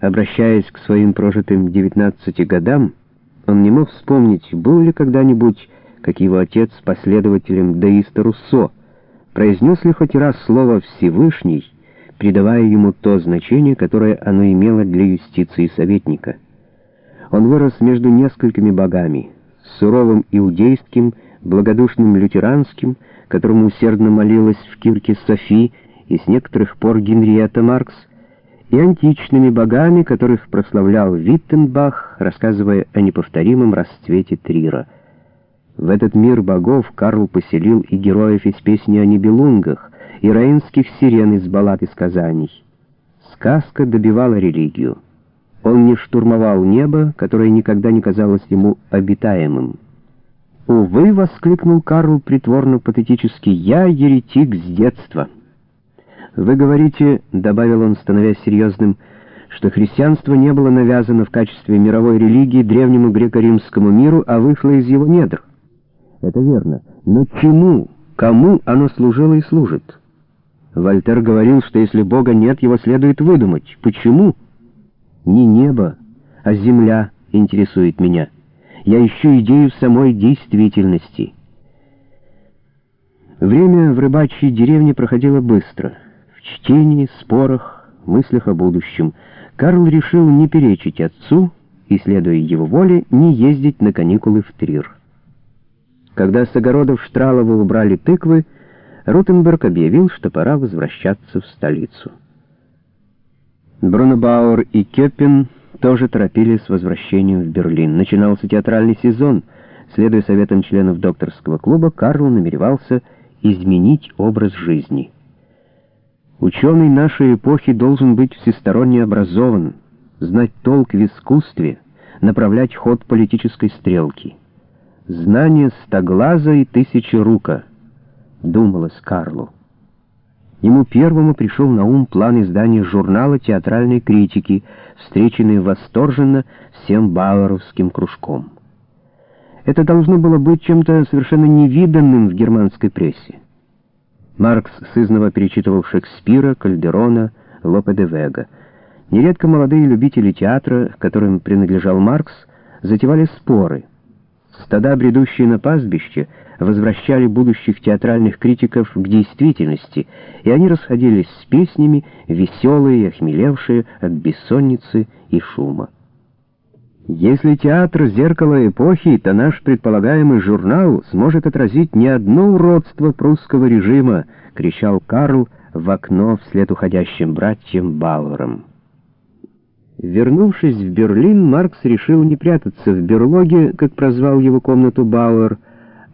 Обращаясь к своим прожитым 19 годам, он не мог вспомнить, был ли когда-нибудь, как его отец, последователем деиста Руссо, произнес ли хоть раз слово «Всевышний», придавая ему то значение, которое оно имело для юстиции советника. Он вырос между несколькими богами — суровым иудейским, благодушным лютеранским, которому усердно молилась в кирке Софи и с некоторых пор Генриетта Маркс, и античными богами, которых прославлял Виттенбах, рассказывая о неповторимом расцвете Трира. В этот мир богов Карл поселил и героев из песни о Нибелунгах, и раинских сирен из баллад и сказаний. Сказка добивала религию. Он не штурмовал небо, которое никогда не казалось ему обитаемым. «Увы!» — воскликнул Карл притворно-патетически. «Я еретик с детства!» «Вы говорите, — добавил он, становясь серьезным, — что христианство не было навязано в качестве мировой религии древнему греко-римскому миру, а вышло из его недр. Это верно. Но чему, кому оно служило и служит? Вольтер говорил, что если Бога нет, его следует выдумать. Почему? Не небо, а земля интересует меня. Я ищу идею самой действительности. Время в рыбачьей деревне проходило быстро — в чтении, спорах, мыслях о будущем Карл решил не перечить отцу и, следуя его воле, не ездить на каникулы в Трир. Когда с огородов Штралова убрали тыквы, Рутенберг объявил, что пора возвращаться в столицу. Брунебауэр и Кёппин тоже торопились с возвращением в Берлин. Начинался театральный сезон. Следуя советам членов докторского клуба, Карл намеревался изменить образ жизни. Ученый нашей эпохи должен быть всесторонне образован, знать толк в искусстве, направлять ход политической стрелки. Знание стоглаза и тысячи рука, думалось Карлу. Ему первому пришел на ум план издания журнала театральной критики, встреченный восторженно всем бауэровским кружком. Это должно было быть чем-то совершенно невиданным в германской прессе. Маркс сызново перечитывал Шекспира, Кальдерона, Лопе де Вега. Нередко молодые любители театра, которым принадлежал Маркс, затевали споры. Стада, бредущие на пастбище, возвращали будущих театральных критиков к действительности, и они расходились с песнями, веселые и охмелевшие от бессонницы и шума. Если театр — зеркало эпохи, то наш предполагаемый журнал сможет отразить не одно уродство прусского режима, — кричал Карл в окно вслед уходящим братьям Бауэрам. Вернувшись в Берлин, Маркс решил не прятаться в берлоге, как прозвал его комнату Бауэр,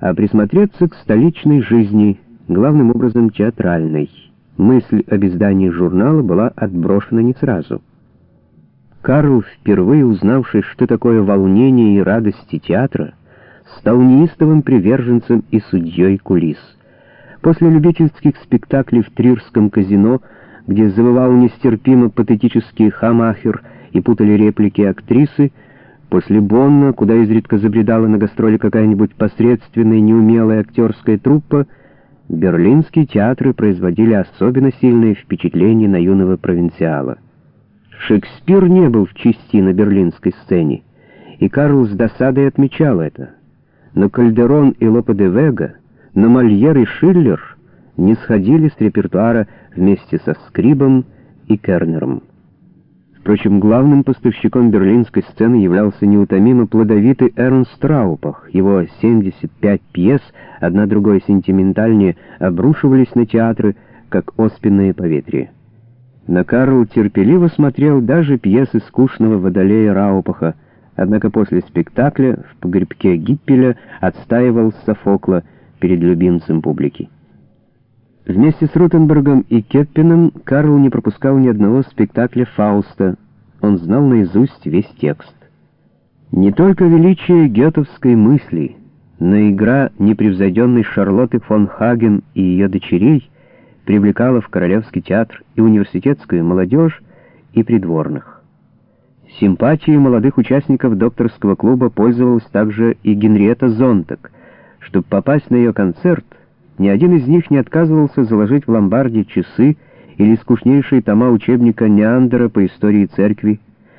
а присмотреться к столичной жизни, главным образом театральной. Мысль об издании журнала была отброшена не сразу — Карл, впервые узнавший, что такое волнение и радости театра, стал неистовым приверженцем и судьей кулис. После любительских спектаклей в Трирском казино, где завывал нестерпимо патетический хамахер и путали реплики актрисы, после Бонна, куда изредка забредала на гастроли какая-нибудь посредственная неумелая актерская труппа, берлинские театры производили особенно сильное впечатление на юного провинциала. Шекспир не был в чести на берлинской сцене, и Карл с досадой отмечал это. Но Кальдерон и Лопе де Вега, но Мольер и Шиллер не сходили с репертуара вместе со Скрибом и Кернером. Впрочем, главным поставщиком берлинской сцены являлся неутомимо плодовитый Эрнст Траупах. Его 75 пьес, одна другой сентиментальнее, обрушивались на театры, как оспенное поветрие. Но Карл терпеливо смотрел даже пьесы скучного водолея Раупаха, однако после спектакля в погребке Гиппеля отстаивал Софокла перед любимцем публики. Вместе с Рутенбергом и Кеппином Карл не пропускал ни одного спектакля Фауста, он знал наизусть весь текст. Не только величие гетовской мысли, но игра непревзойденной Шарлотты фон Хаген и ее дочерей — привлекала в Королевский театр и университетскую молодежь, и придворных. Симпатией молодых участников докторского клуба пользовалась также и Генриетта Зонтак. Чтобы попасть на ее концерт, ни один из них не отказывался заложить в ломбарде часы или скучнейшие тома учебника Неандера по истории церкви,